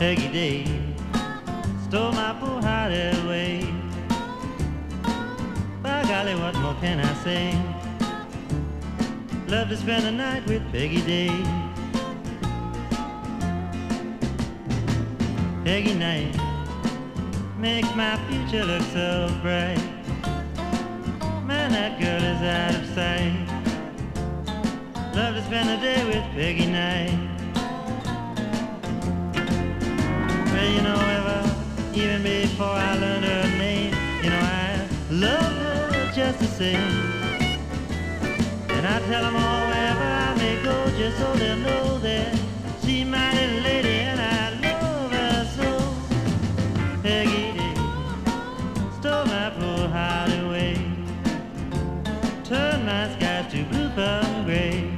Peggy Day stole my poor heart away. By golly, what more can I say? Love to spend the night with Peggy Day. Peggy night makes my future look so bright. Man, that girl is out of sight. Love to spend the day with Peggy night. You know, ever, even before I learned her name, you know, I love her just the same. And I tell them all wherever I may go, just so they'll know that she's my little lady and I love her so. Peggy Day stole my poor heart away, turned my skies to blue from gray.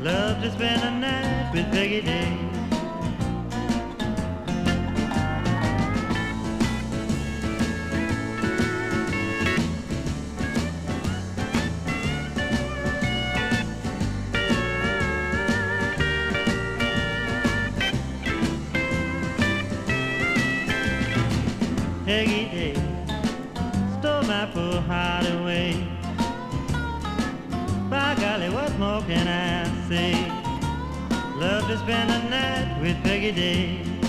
Love to spend a night with Peggy Day. Peggy Day stole my poor heart away. By golly, what more can I say? Love to spend a night with Peggy Day.